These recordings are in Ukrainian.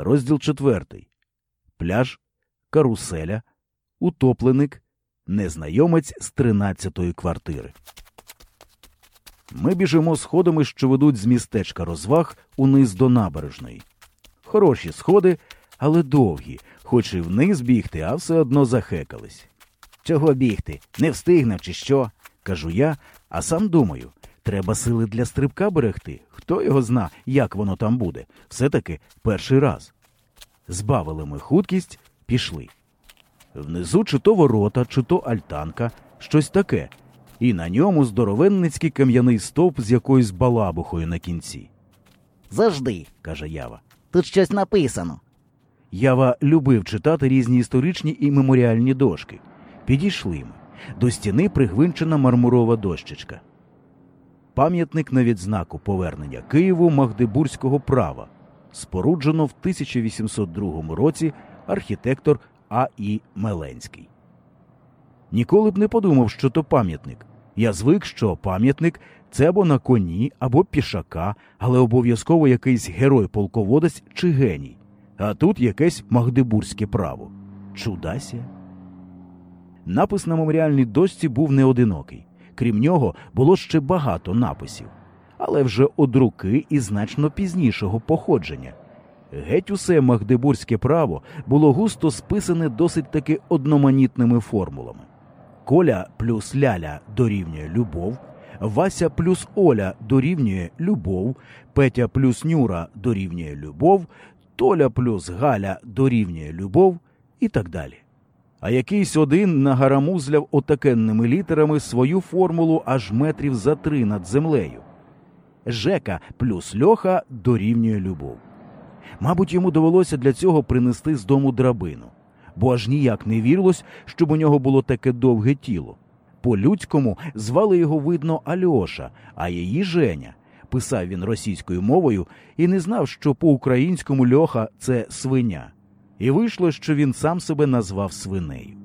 Розділ четвертий. Пляж, каруселя, утопленик, незнайомець з тринадцятої квартири. Ми біжимо сходами, що ведуть з містечка розваг униз до набережної. Хороші сходи, але довгі, хоч і вниз бігти, а все одно захекались. Чого бігти? Не встигнем, чи що? кажу я, а сам думаю, треба сили для стрибка берегти. Хто його зна, як воно там буде. Все таки перший раз. Збавили ми худкість, пішли. Внизу чи то ворота, чи то альтанка, щось таке, і на ньому здоровенницький кам'яний стовп з якоюсь балабухою на кінці. Завжди, каже Ява. тут щось написано. Ява любив читати різні історичні і меморіальні дошки. Підійшли ми. До стіни пригвинчена мармурова дощечка. Пам'ятник на відзнаку повернення Києву Магдебурзького права. Споруджено в 1802 році архітектор А. І. Меленський. Ніколи б не подумав, що то пам'ятник. Я звик, що пам'ятник це або на коні, або пішака, але обов'язково якийсь герой-полководець чи геній. А тут якесь магдебурзьке право. Чудася. Напис на меморіальній дошці був неодинокий. Крім нього, було ще багато написів, але вже од руки і значно пізнішого походження. Геть усе магдебурзьке право було густо списане досить таки одноманітними формулами. Коля плюс ляля дорівнює любов, Вася плюс Оля дорівнює любов, Петя плюс Нюра дорівнює любов, Толя плюс Галя дорівнює любов і так далі. А якийсь один нагарамузляв отакенними літерами свою формулу аж метрів за три над землею. Жека плюс льоха дорівнює любов. Мабуть, йому довелося для цього принести з дому драбину, бо аж ніяк не вірилось, щоб у нього було таке довге тіло. По-людському звали його, видно, Альоша, а її Женя. Писав він російською мовою і не знав, що по-українському льоха це свиня. І вийшло, що він сам себе назвав свинею.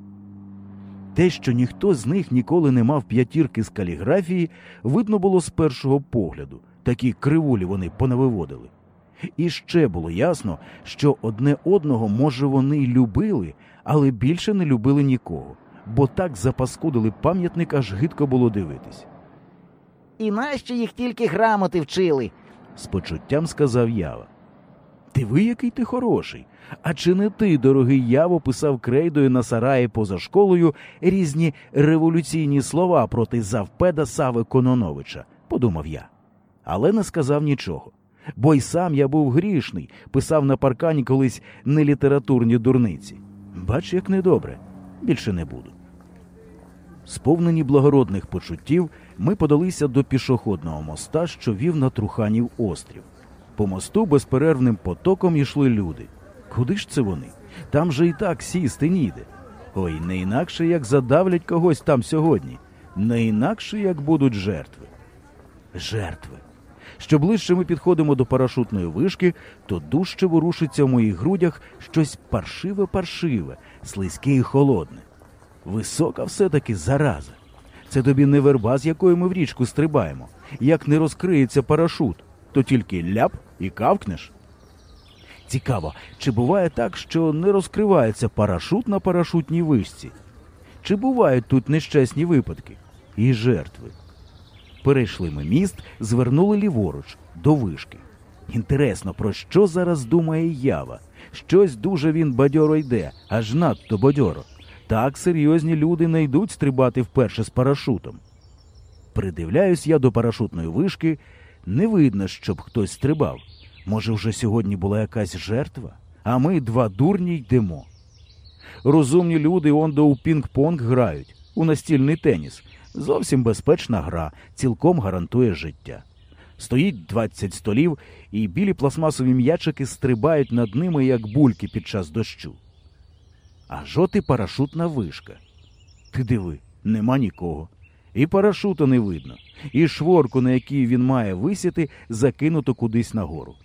Те, що ніхто з них ніколи не мав п'ятірки з каліграфії, видно було з першого погляду, такі кривулі вони понавиводили. І ще було ясно, що одне одного, може, вони й любили, але більше не любили нікого, бо так запаскудили пам'ятник, аж гидко було дивитись. І нащо їх тільки грамоти вчили? З почуттям сказав Ява. Диви, який ти хороший. А чи не ти, дорогий Яво, писав крейдою на сараї поза школою різні революційні слова проти завпеда Сави Кононовича, подумав я. Але не сказав нічого. Бо й сам я був грішний, писав на паркані колись нелітературні дурниці. Бач, як недобре, більше не буду. Сповнені благородних почуттів, ми подалися до пішохідного моста, що вів на Труханів острів. По мосту безперервним потоком йшли люди. Куди ж це вони? Там же і так сісти ніде. Ой, не інакше як задавлять когось там сьогодні, не інакше як будуть жертви. Жертви. Що ближче ми підходимо до парашутної вишки, то дужче ворушиться в моїх грудях щось паршиве-паршиве, слизьке і холодне. Висока все-таки зараза. Це тобі не верба, з якою ми в річку стрибаємо. Як не розкриється парашут, то тільки ляп і кавкнеш. Цікаво, чи буває так, що не розкривається парашут на парашутній вишці? Чи бувають тут нещасні випадки і жертви? Перейшли ми міст, звернули ліворуч до вишки. Інтересно, про що зараз думає ява? Щось дуже він бадьоро йде, аж надто бадьоро. Так серйозні люди не йдуть стрибати вперше з парашутом. Придивляюсь я до парашутної вишки, не видно, щоб хтось стрибав. Може, вже сьогодні була якась жертва, а ми два дурні йдемо. Розумні люди ондо у пінг-понг грають, у настільний теніс. Зовсім безпечна гра, цілком гарантує життя. Стоїть 20 столів, і білі пластмасові м'ячики стрибають над ними, як бульки під час дощу. А жоти парашутна вишка. Ти диви, нема нікого. І парашута не видно, і шворку, на якій він має висіти, закинуто кудись нагору.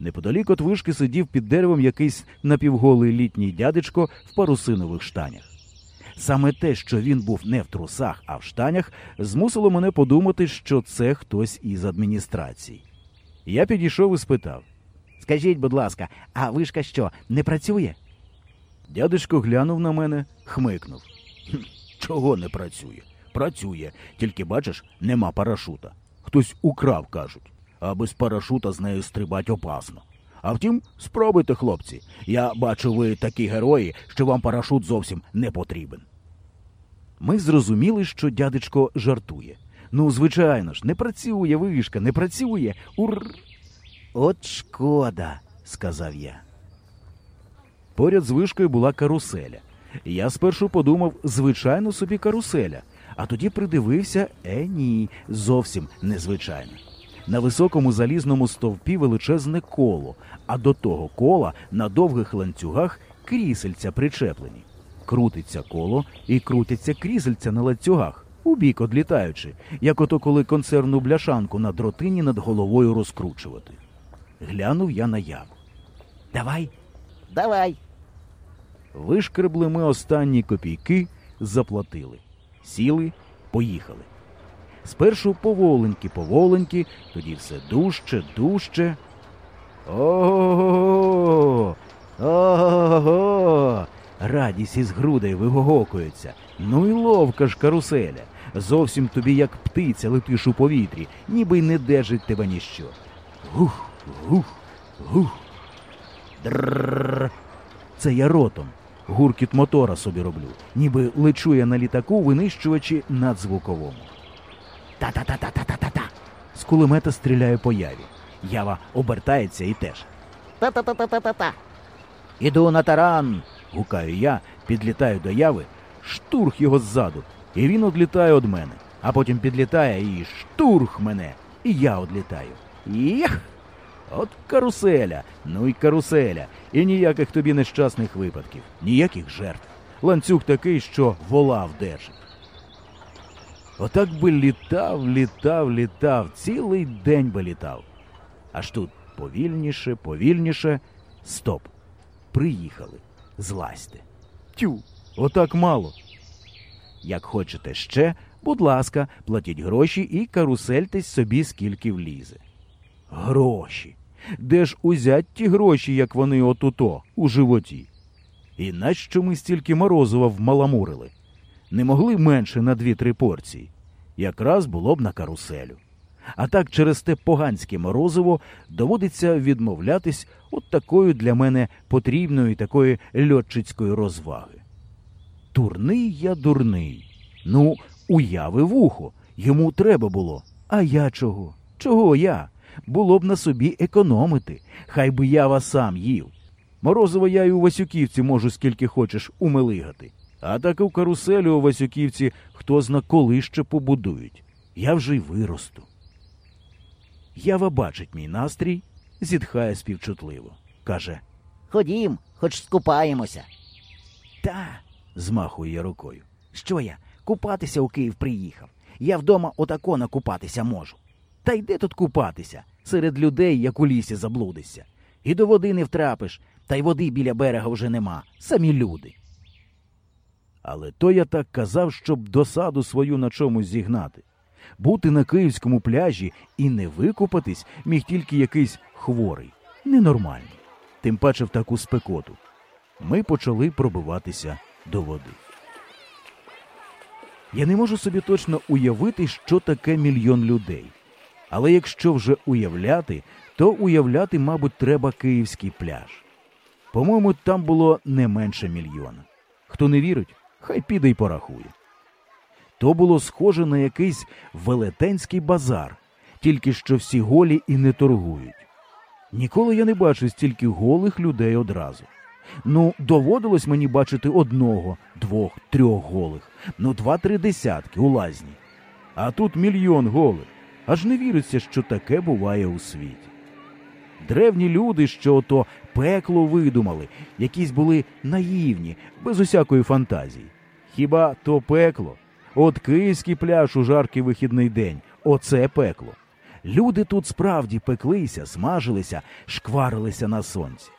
Неподалік от вишки сидів під деревом якийсь напівголий літній дядечко в парусинових штанях. Саме те, що він був не в трусах, а в штанях, змусило мене подумати, що це хтось із адміністрації. Я підійшов і спитав Скажіть, будь ласка, а вишка що, не працює? Дядечко глянув на мене, хмикнув. Чого не працює? Працює, тільки бачиш, нема парашута. Хтось украв, кажуть, а без парашута з нею стрибать опасно. А втім, спробуйте, хлопці. Я бачу, ви такі герої, що вам парашут зовсім не потрібен. Ми зрозуміли, що дядечко жартує. Ну, звичайно ж, не працює вишка, не працює. Ур. От шкода, сказав я. Поряд з вишкою була каруселя. Я спершу подумав, звичайно собі каруселя, а тоді придивився, е ні, зовсім незвичайно. На високому залізному стовпі величезне коло, а до того кола на довгих ланцюгах крісельця причеплені. Крутиться коло і крутяться крісельця на ланцюгах, убік одлітаючи, як ото коли консервну бляшанку на дротині над головою розкручувати. Глянув я на яву. Давай. Давай. Вишкребли ми останні копійки, заплатили. Сіли, поїхали. Спершу поволеньки, поволеньки, тоді все дужче, дужче. Ого. Ого. Радість із грудей вигогокується. Ну і ловка ж каруселя. Зовсім тобі як птиця летиш у повітрі, ніби й не держить тебе ніщо. Гух, гух, гух. Дрррр. Це я ротом. Гуркіт мотора собі роблю, ніби лечу я на літаку винищувачі надзвуковому. Та-та-та-та-та-та-та. З кулемета стріляю по яві. Ява обертається і теж. Та-та-та-та-та-та. Іду на таран. Гукаю я, підлітаю до яви, штурх його ззаду, і він одлітає од мене, а потім підлітає і штурх мене, і я одлітаю. Їх! От каруселя, ну й каруселя, і ніяких тобі нещасних випадків, ніяких жертв. Ланцюг такий, що вола вдержить. Отак би літав, літав, літав, цілий день би літав. Аж тут повільніше, повільніше. Стоп. Приїхали. Злазьте. Тю, отак мало. Як хочете ще, будь ласка, платіть гроші і карусельтесь собі скільки влізе. Гроші. Де ж узять ті гроші, як вони отуто, у животі? І нащо ми стільки морозива вмаламурили? Не могли менше на дві-три порції. Якраз було б на каруселю. А так через те поганське морозиво доводиться відмовлятись от такою для мене потрібної такої льотчицької розваги. Турний я дурний. Ну, уяви вухо, йому треба було. А я чого? Чого я? Було б на собі економити, хай би я вас сам їв. Морозиво я й у Васюківці можу скільки хочеш умилигати. А так і в каруселю у Васюківці хто зна коли ще побудують. Я вже й виросту. Ява бачить мій настрій, зітхає співчутливо. Каже Ходім, хоч скупаємося. Та. змахує я рукою. Що я? Купатися у Київ приїхав. Я вдома отако накупатися можу. Та йде тут купатися, серед людей, як у лісі заблудишся. І до води не втрапиш, та й води біля берега вже нема. Самі люди. Але то я так казав, щоб досаду свою на чомусь зігнати. Бути на київському пляжі і не викупатись міг тільки якийсь хворий, ненормальний, тим паче в таку спекоту. Ми почали пробиватися до води. Я не можу собі точно уявити, що таке мільйон людей. Але якщо вже уявляти, то уявляти, мабуть, треба київський пляж. По-моєму, там було не менше мільйона. Хто не вірить, хай піде й порахує. То було схоже на якийсь велетенський базар, тільки що всі голі і не торгують. Ніколи я не бачив стільки голих людей одразу. Ну, доводилось мені бачити одного, двох, трьох голих, ну два-три десятки у лазні. А тут мільйон голих. Аж не віриться, що таке буває у світі. Древні люди, що ото пекло видумали, якісь були наївні, без усякої фантазії. Хіба то пекло? От київський пляж у жаркий вихідний день оце пекло. Люди тут справді пеклися, смажилися, шкварилися на сонці.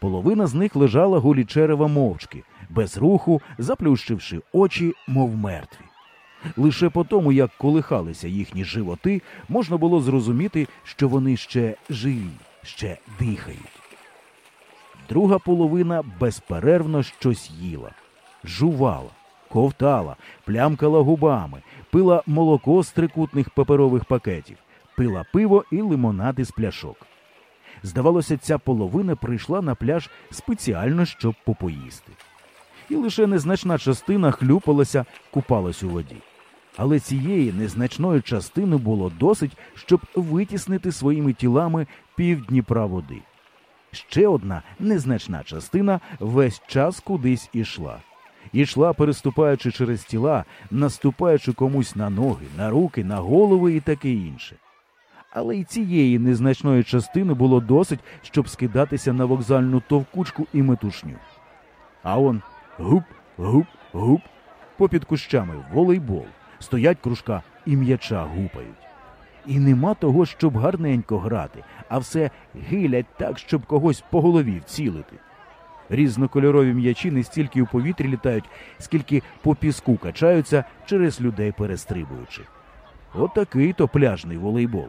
Половина з них лежала голі черева мовчки, без руху, заплющивши очі, мов мертві. Лише по тому, як колихалися їхні животи, можна було зрозуміти, що вони ще живі. ще дихають. Друга половина безперервно щось їла, жувала, ковтала, плямкала губами, пила молоко з трикутних паперових пакетів, пила пиво і лимонади з пляшок. Здавалося, ця половина прийшла на пляж спеціально, щоб попоїсти. І лише незначна частина хлюпалася, купалась у воді. Але цієї незначної частини було досить, щоб витіснити своїми тілами пів Дніпра води. Ще одна незначна частина весь час кудись ішла. Ішла, переступаючи через тіла, наступаючи комусь на ноги, на руки, на голови і таке інше. Але й цієї незначної частини було досить, щоб скидатися на вокзальну товкучку і метушню. А он гуп, гуп, гуп, попід кущами волейбол, стоять кружка і м'яча гупають. І нема того, щоб гарненько грати, а все гилять так, щоб когось по голові вцілити. Різнокольорові м'ячі не стільки у повітрі літають, скільки по піску качаються через людей перестрибуючи. Отакий то пляжний волейбол.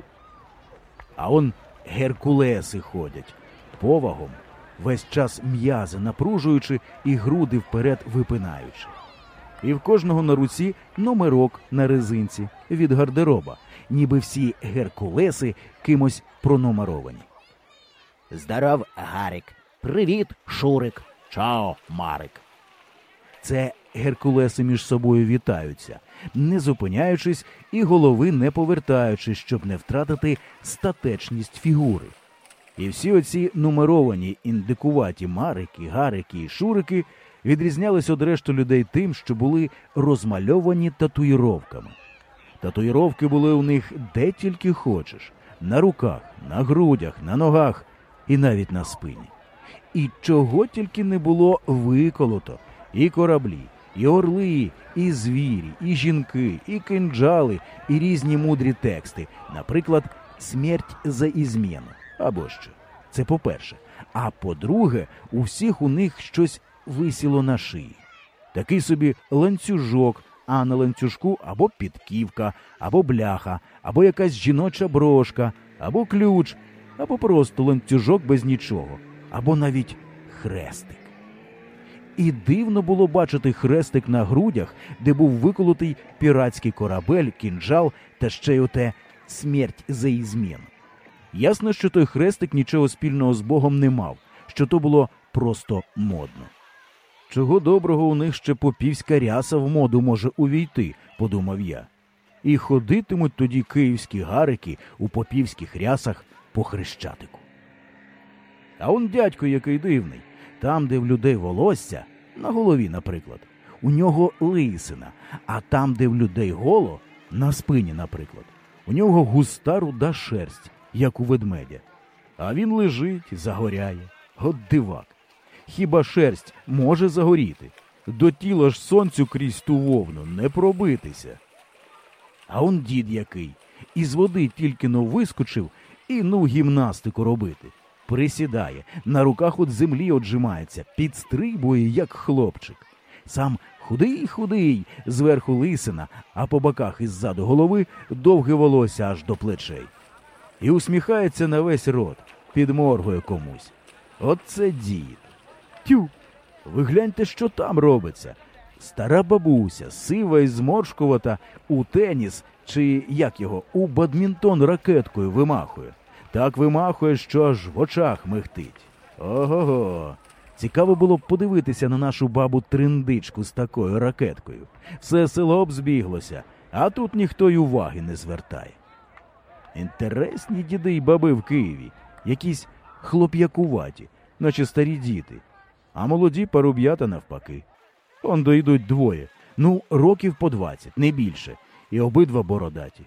А он геркулеси ходять повагом, весь час м'язи напружуючи і груди вперед випинаючи. І в кожного на руці номерок на резинці від гардероба, ніби всі геркулеси кимось пронумеровані. Здоров, Гарик. Привіт, Шурик. Чао, Марик. Це геркулеси між собою вітаються, не зупиняючись і голови не повертаючи, щоб не втратити статечність фігури. І всі оці нумеровані індикуваті марики, гарики і шурики відрізнялись од решту людей тим, що були розмальовані татуїровками. Татуїровки були у них де тільки хочеш на руках, на грудях, на ногах і навіть на спині. І чого тільки не було виколото, і кораблі, і орли, і звірі, і жінки, і кинджали, і різні мудрі тексти, наприклад, смерть за ізміну або що. Це по-перше. А по-друге, у всіх у них щось висіло на шиї. Такий собі ланцюжок, а на ланцюжку або підківка, або бляха, або якась жіноча брошка, або ключ, або просто ланцюжок без нічого, або навіть хрестик. І дивно було бачити хрестик на грудях, де був виколотий піратський корабель, кінжал та ще й оте смерть за ізміну. Ясно, що той хрестик нічого спільного з Богом не мав, що то було просто модно. Чого доброго у них ще попівська ряса в моду може увійти, подумав я. І ходитимуть тоді київські гарики у попівських рясах по хрещатику. А он дядько який дивний, там, де в людей волосся, на голові, наприклад, у нього лисина, а там, де в людей голо, на спині, наприклад, у нього густа руда шерсть, як у ведмедя. А він лежить, загоряє. От дивак. Хіба шерсть може загоріти? До тіла ж сонцю крізь ту вовну не пробитися. А он дід який. Із води тільки но вискочив і ну гімнастику робити. Присідає, на руках от землі отжимається, підстрибує, як хлопчик. Сам худий худий, зверху лисина, а по боках із заду голови довге волосся аж до плечей. І усміхається на весь рот, підморгує комусь. Оце дід. Тю. Ви гляньте, що там робиться. Стара бабуся, сива і зморшкувата, у теніс, чи як його, у бадмінтон ракеткою вимахує. Так вимахує, що аж в очах михтить. Ого. го Цікаво було б подивитися на нашу бабу триндичку з такою ракеткою. Все село б збіглося, а тут ніхто й уваги не звертає. Інтересні діди й баби в Києві, якісь хлоп'якуваті, наче старі діти, а молоді паруб'ята навпаки. Он дойдуть двоє, ну, років по двадцять, не більше, і обидва бородаті.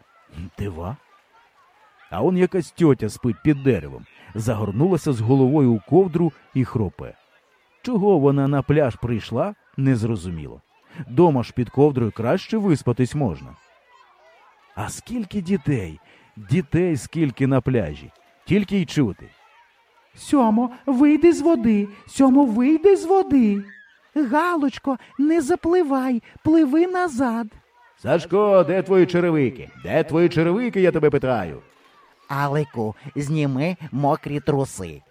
Дива. А он якась тьотя спить під деревом, загорнулася з головою у ковдру і хропе. Чого вона на пляж прийшла, незрозуміло. Дома ж під ковдрою краще виспатись можна. А скільки дітей, дітей скільки на пляжі, тільки й чути. Сьомо, вийди з води, сьомо, вийди з води. Галочко, не запливай, пливи назад. Сашко, де твої черевики? Де твої черевики, я тебе питаю? Алику, зніми мокрі труси.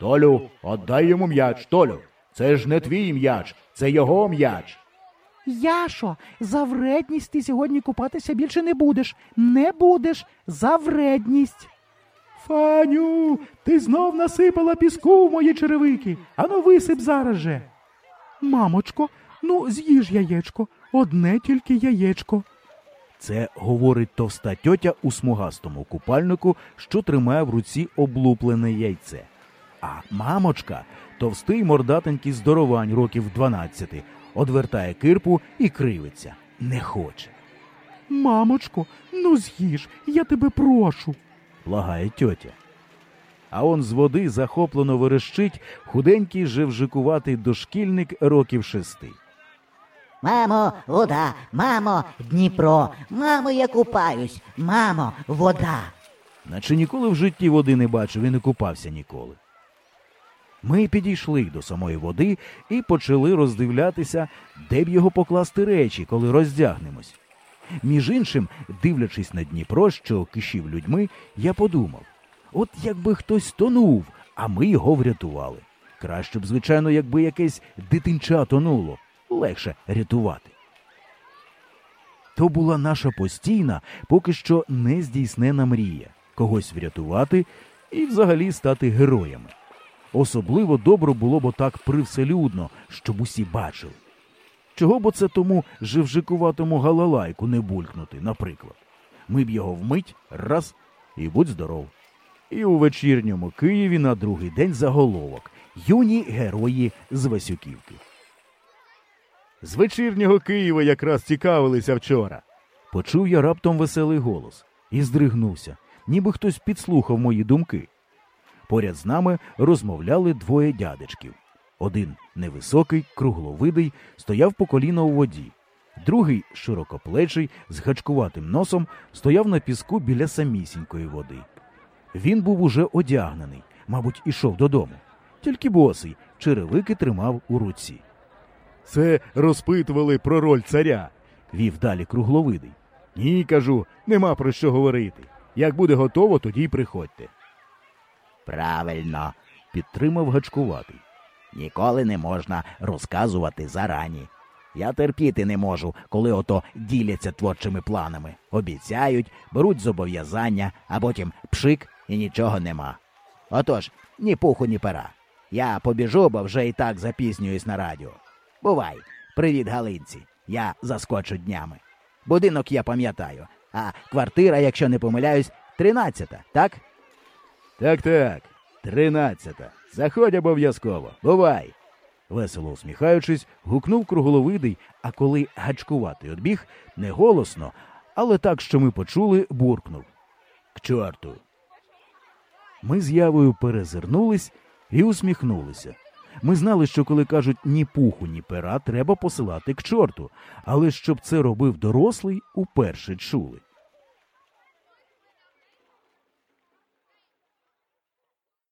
Толю, отдай йому м'яч, Толю. Це ж не твій м'яч, це його м'яч. Яшо, за вредність ти сьогодні купатися більше не будеш. Не будеш за вредність. Фаню, ти знов насипала піску в мої черевики. Ану висип зараз же. Мамочко, ну з'їж яєчко, одне тільки яєчко. Це говорить товста тьотя у смугастому купальнику, що тримає в руці облуплене яйце. А мамочка, товстий мордатенький здоровань років 12, одвертає кирпу і кривиться. Не хоче. Мамочко, ну з'їж, я тебе прошу. Лагає тьотя. А он з води захоплено верещить худенький живжикуватий дошкільник років шести. Мамо, вода, мамо, Дніпро, мамо, я купаюсь, мамо, вода. наче ніколи в житті води не бачив і не купався ніколи. Ми підійшли до самої води і почали роздивлятися, де б його покласти речі, коли роздягнемось. Між іншим, дивлячись на Дніпро, що кишів людьми, я подумав: от якби хтось тонув, а ми його врятували. Краще б, звичайно, якби якесь дитинча тонуло, легше рятувати. То була наша постійна, поки що не здійснена мрія когось врятувати і взагалі стати героями. Особливо добре було б отак привселюдно, щоб усі бачили. Чого б це тому живжикуватому галалайку не булькнути, наприклад. Ми б його вмить, раз, і будь здоров. І у вечірньому Києві на другий день заголовок Юні герої з Васюківки. З вечірнього Києва якраз цікавилися вчора. Почув я раптом веселий голос і здригнувся, ніби хтось підслухав мої думки. Поряд з нами розмовляли двоє дядечків. Один невисокий, кругловидий, стояв по коліна у воді. Другий, широкоплечий, з гачкуватим носом, стояв на піску біля самісінької води. Він був уже одягнений, мабуть, ішов додому. Тільки босий, черевики тримав у руці. Це розпитували про роль царя, вів далі кругловидий. Ні, кажу, нема про що говорити. Як буде готово, тоді й приходьте. Правильно, Підтримав гачкуватий. Ніколи не можна розказувати зарані. Я терпіти не можу, коли ото діляться творчими планами. Обіцяють, беруть зобов'язання, а потім пшик і нічого нема. Отож, ні пуху, ні пера. Я побіжу, бо вже і так запізнююсь на радіо. Бувай, привіт, Галинці. Я заскочу днями. Будинок я пам'ятаю, а квартира, якщо не помиляюсь, тринадцята, так? Так, так, тринадцята. Заходь обов'язково. Бувай. Весело усміхаючись, гукнув кругловидий, а коли гачкуватий одбіг, не голосно, але так, що ми почули, буркнув. К чорту. Ми з явою перезирнулись і усміхнулися. Ми знали, що коли кажуть ні пуху, ні пера, треба посилати к чорту, але щоб це робив дорослий, уперше чули.